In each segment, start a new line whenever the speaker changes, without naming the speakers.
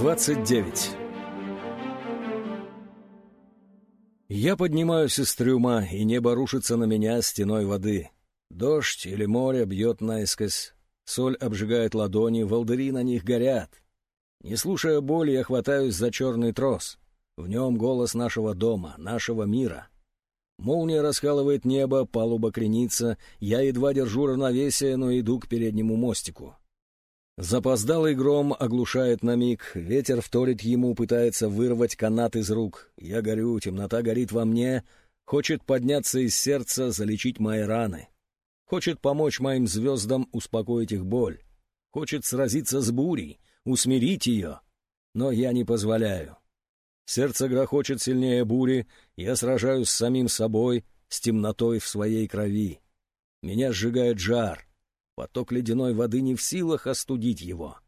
29 Я поднимаюсь из трюма, и небо рушится на меня стеной воды. Дождь или море бьет наискось. Соль обжигает ладони, волдыри на них горят. Не слушая боли, я хватаюсь за черный трос. В нем голос нашего дома, нашего мира. Молния раскалывает небо, палуба кренится. Я едва держу равновесие, но иду к переднему мостику. Запоздалый гром оглушает на миг, ветер вторит ему, пытается вырвать канат из рук. Я горю, темнота горит во мне, хочет подняться из сердца, залечить мои раны. Хочет помочь моим звездам успокоить их боль. Хочет сразиться с бурей, усмирить ее. Но я не позволяю. Сердце грохочет сильнее бури, я сражаюсь с самим собой, с темнотой в своей крови. Меня сжигает жар — Поток ледяной воды не в силах остудить его.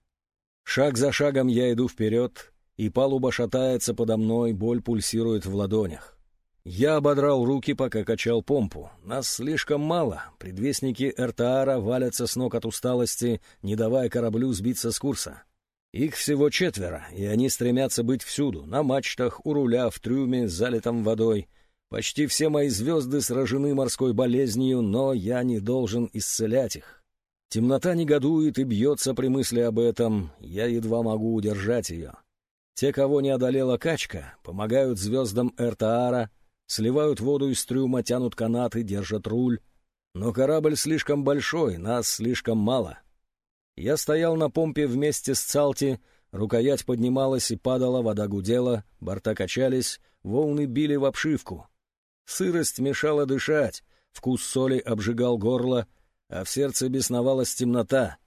Шаг за шагом я иду вперед, и палуба шатается подо мной, боль пульсирует в ладонях. Я ободрал руки, пока качал помпу. Нас слишком мало. Предвестники Эртаара валятся с ног от усталости, не давая кораблю сбиться с курса. Их всего четверо, и они стремятся быть всюду, на мачтах, у руля, в трюме, залитом водой. Почти все мои звезды сражены морской болезнью, но я не должен исцелять их. Темнота негодует и бьется при мысли об этом, я едва могу удержать ее. Те, кого не одолела качка, помогают звездам Эртаара, сливают воду из трюма, тянут канаты, держат руль. Но корабль слишком большой, нас слишком мало. Я стоял на помпе вместе с Цалти, рукоять поднималась и падала, вода гудела, борта качались, волны били в обшивку. Сырость мешала дышать, вкус соли обжигал горло, а в сердце бесновалась темнота.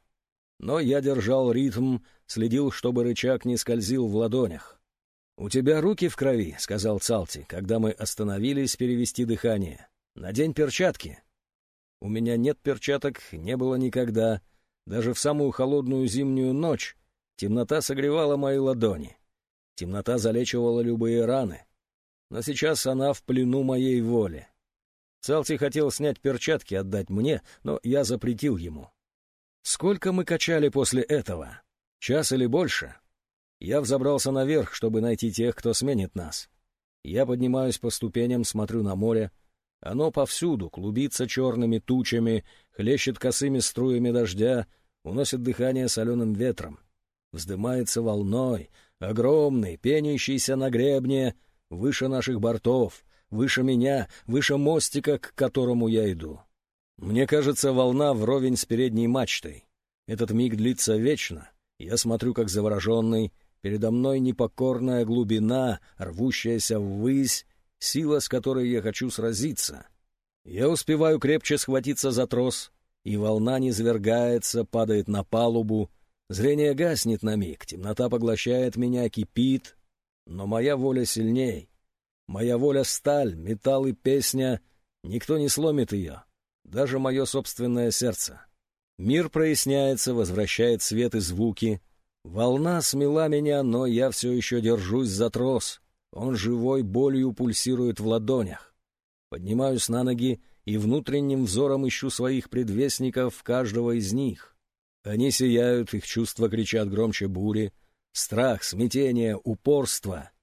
Но я держал ритм, следил, чтобы рычаг не скользил в ладонях. «У тебя руки в крови», — сказал Цалти, когда мы остановились перевести дыхание. «Надень перчатки». У меня нет перчаток, не было никогда. Даже в самую холодную зимнюю ночь темнота согревала мои ладони. Темнота залечивала любые раны. Но сейчас она в плену моей воли. Целти хотел снять перчатки, отдать мне, но я запретил ему. Сколько мы качали после этого? Час или больше? Я взобрался наверх, чтобы найти тех, кто сменит нас. Я поднимаюсь по ступеням, смотрю на море. Оно повсюду, клубится черными тучами, хлещет косыми струями дождя, уносит дыхание соленым ветром. Вздымается волной, огромный, пенящийся на гребне, выше наших бортов — выше меня, выше мостика, к которому я иду. Мне кажется, волна вровень с передней мачтой. Этот миг длится вечно. Я смотрю, как завороженный, передо мной непокорная глубина, рвущаяся ввысь, сила, с которой я хочу сразиться. Я успеваю крепче схватиться за трос, и волна низвергается, падает на палубу. Зрение гаснет на миг, темнота поглощает меня, кипит, но моя воля сильней. Моя воля — сталь, металл и песня. Никто не сломит ее. Даже мое собственное сердце. Мир проясняется, возвращает свет и звуки. Волна смела меня, но я все еще держусь за трос. Он живой болью пульсирует в ладонях. Поднимаюсь на ноги и внутренним взором ищу своих предвестников, каждого из них. Они сияют, их чувства кричат громче бури. Страх, смятение, упорство —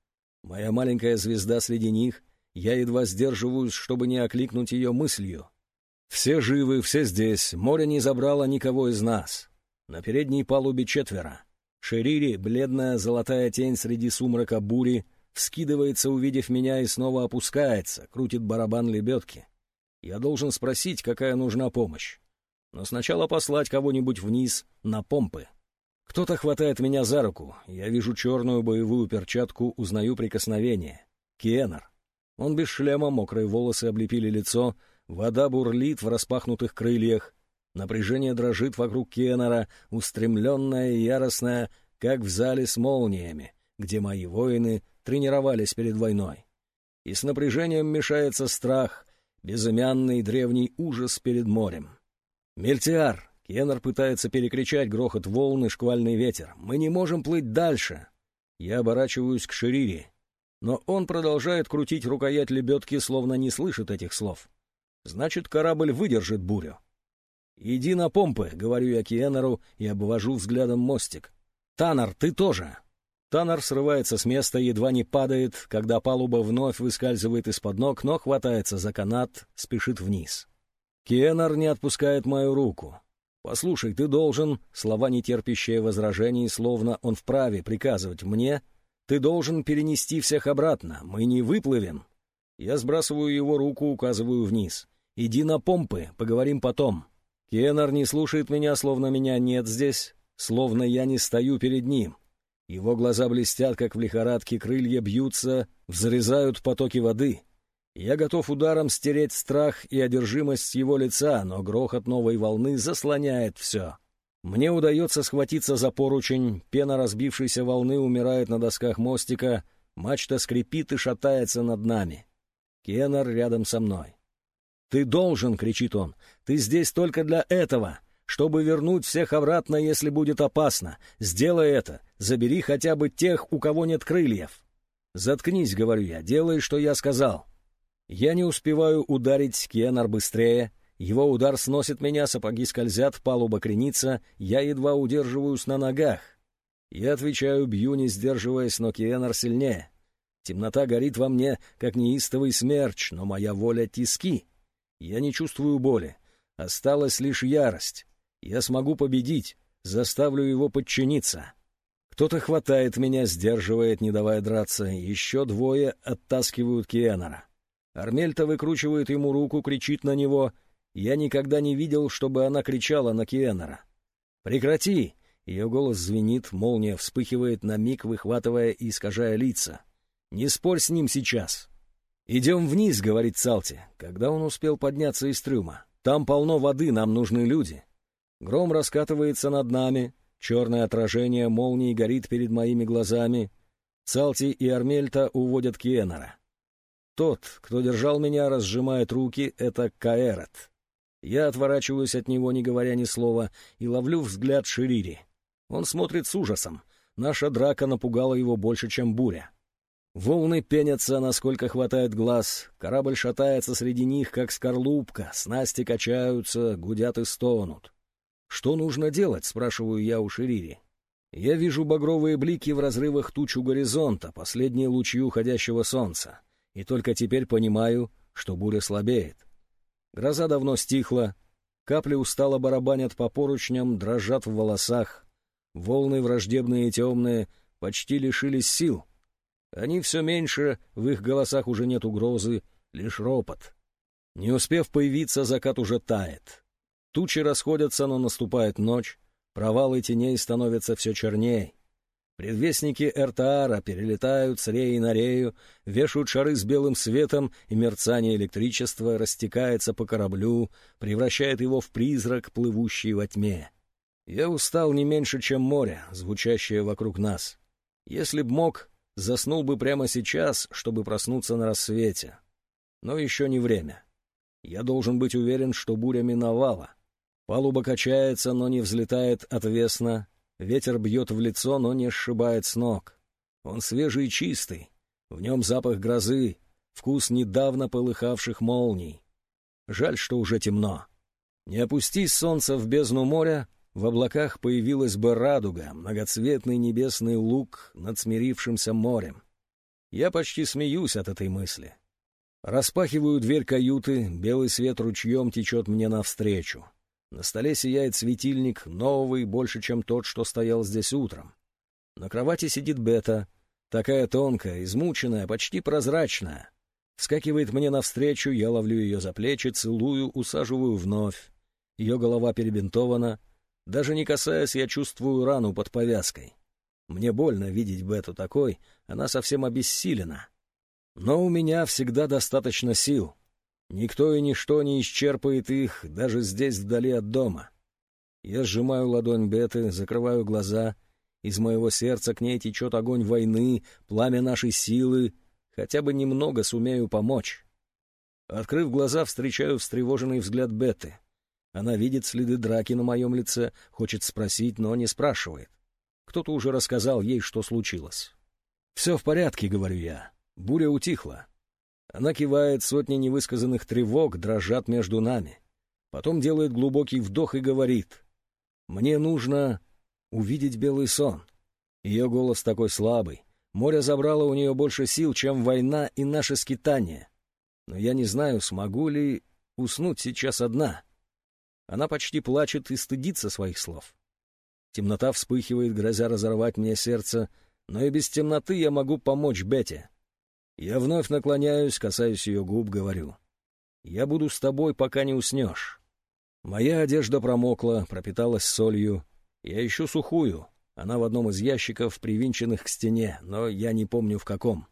Моя маленькая звезда среди них, я едва сдерживаюсь, чтобы не окликнуть ее мыслью. Все живы, все здесь, море не забрало никого из нас. На передней палубе четверо. Шерири, бледная золотая тень среди сумрака бури, вскидывается, увидев меня, и снова опускается, крутит барабан лебедки. Я должен спросить, какая нужна помощь. Но сначала послать кого-нибудь вниз на помпы. Кто-то хватает меня за руку. Я вижу черную боевую перчатку, узнаю прикосновение. Кеннер. Он без шлема, мокрые волосы облепили лицо, вода бурлит в распахнутых крыльях. Напряжение дрожит вокруг Кеннера, устремленное и яростное, как в зале с молниями, где мои воины тренировались перед войной. И с напряжением мешается страх, безымянный древний ужас перед морем. «Мельтиар!» Кеннер пытается перекричать грохот волн и шквальный ветер. «Мы не можем плыть дальше!» Я оборачиваюсь к Ширири. Но он продолжает крутить рукоять лебедки, словно не слышит этих слов. Значит, корабль выдержит бурю. «Иди на помпы», — говорю я Киэнеру и обвожу взглядом мостик. «Танар, ты тоже!» Таннер срывается с места, едва не падает, когда палуба вновь выскальзывает из-под ног, но хватается за канат, спешит вниз. Кеннер не отпускает мою руку. «Послушай, ты должен...» Слова, не терпящие возражений, словно он вправе приказывать мне. «Ты должен перенести всех обратно. Мы не выплывем». Я сбрасываю его руку, указываю вниз. «Иди на помпы, поговорим потом». Кеннер не слушает меня, словно меня нет здесь, словно я не стою перед ним. Его глаза блестят, как в лихорадке, крылья бьются, взрезают потоки воды. Я готов ударом стереть страх и одержимость с его лица, но грохот новой волны заслоняет все. Мне удается схватиться за поручень, пена разбившейся волны умирает на досках мостика, мачта скрипит и шатается над нами. Кеннер рядом со мной. «Ты должен!» — кричит он. «Ты здесь только для этого!» чтобы вернуть всех обратно, если будет опасно. Сделай это. Забери хотя бы тех, у кого нет крыльев. Заткнись, говорю я, делай, что я сказал. Я не успеваю ударить Кеннер быстрее. Его удар сносит меня, сапоги скользят, палуба кренится, я едва удерживаюсь на ногах. Я отвечаю, бью, не сдерживаясь, но Кеннер сильнее. Темнота горит во мне, как неистовый смерч, но моя воля тиски. Я не чувствую боли. Осталась лишь ярость. Я смогу победить, заставлю его подчиниться. Кто-то хватает меня, сдерживает, не давая драться. Еще двое оттаскивают Киэнора. Армельта выкручивает ему руку, кричит на него. Я никогда не видел, чтобы она кричала на Киэнора. «Прекрати!» Ее голос звенит, молния вспыхивает, на миг выхватывая и искажая лица. «Не спорь с ним сейчас!» «Идем вниз», — говорит Салти, когда он успел подняться из трюма. «Там полно воды, нам нужны люди. Гром раскатывается над нами, черное отражение молнии горит перед моими глазами. Салти и Армельта уводят Киенора. Тот, кто держал меня, разжимает руки, это Каэрот. Я отворачиваюсь от него, не говоря ни слова, и ловлю взгляд Ширири. Он смотрит с ужасом. Наша драка напугала его больше, чем буря. Волны пенятся, насколько хватает глаз. Корабль шатается среди них, как скорлупка. Снасти качаются, гудят и стонут. «Что нужно делать?» — спрашиваю я у Ширири. Я вижу багровые блики в разрывах туч у горизонта, последние лучи уходящего солнца, и только теперь понимаю, что буря слабеет. Гроза давно стихла, капли устало барабанят по поручням, дрожат в волосах, волны враждебные и темные почти лишились сил. Они все меньше, в их голосах уже нет угрозы, лишь ропот. Не успев появиться, закат уже тает. Тучи расходятся, но наступает ночь, провалы теней становятся все черней. Предвестники Эртаара перелетают с реи на рею, вешают шары с белым светом, и мерцание электричества растекается по кораблю, превращает его в призрак, плывущий во тьме. Я устал не меньше, чем море, звучащее вокруг нас. Если б мог, заснул бы прямо сейчас, чтобы проснуться на рассвете. Но еще не время. Я должен быть уверен, что буря миновала. Палуба качается, но не взлетает отвесно. Ветер бьет в лицо, но не сшибает с ног. Он свежий и чистый. В нем запах грозы, вкус недавно полыхавших молний. Жаль, что уже темно. Не опустись солнце в бездну моря, в облаках появилась бы радуга, многоцветный небесный лук над смирившимся морем. Я почти смеюсь от этой мысли. Распахиваю дверь каюты, белый свет ручьем течет мне навстречу. На столе сияет светильник, новый, больше, чем тот, что стоял здесь утром. На кровати сидит Бета, такая тонкая, измученная, почти прозрачная. Вскакивает мне навстречу, я ловлю ее за плечи, целую, усаживаю вновь. Ее голова перебинтована. Даже не касаясь, я чувствую рану под повязкой. Мне больно видеть Бету такой, она совсем обессилена. Но у меня всегда достаточно сил. Никто и ничто не исчерпает их, даже здесь, вдали от дома. Я сжимаю ладонь Беты, закрываю глаза. Из моего сердца к ней течет огонь войны, пламя нашей силы. Хотя бы немного сумею помочь. Открыв глаза, встречаю встревоженный взгляд Беты. Она видит следы драки на моем лице, хочет спросить, но не спрашивает. Кто-то уже рассказал ей, что случилось. «Все в порядке», — говорю я. Буря утихла. Она кивает, сотни невысказанных тревог дрожат между нами. Потом делает глубокий вдох и говорит. «Мне нужно увидеть белый сон. Ее голос такой слабый. Море забрало у нее больше сил, чем война и наше скитание. Но я не знаю, смогу ли уснуть сейчас одна. Она почти плачет и стыдится своих слов. Темнота вспыхивает, грозя разорвать мне сердце, но и без темноты я могу помочь Бете. Я вновь наклоняюсь, касаюсь ее губ, говорю. «Я буду с тобой, пока не уснешь». Моя одежда промокла, пропиталась солью. Я ищу сухую. Она в одном из ящиков, привинченных к стене, но я не помню в каком.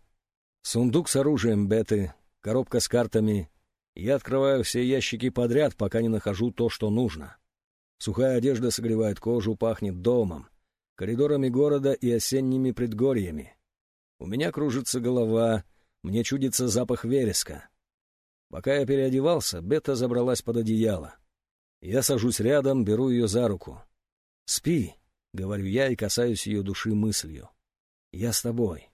Сундук с оружием Беты, коробка с картами. Я открываю все ящики подряд, пока не нахожу то, что нужно. Сухая одежда согревает кожу, пахнет домом, коридорами города и осенними предгорьями. У меня кружится голова, мне чудится запах вереска. Пока я переодевался, Бета забралась под одеяло. Я сажусь рядом, беру ее за руку. «Спи», — говорю я и касаюсь ее души мыслью. «Я с тобой».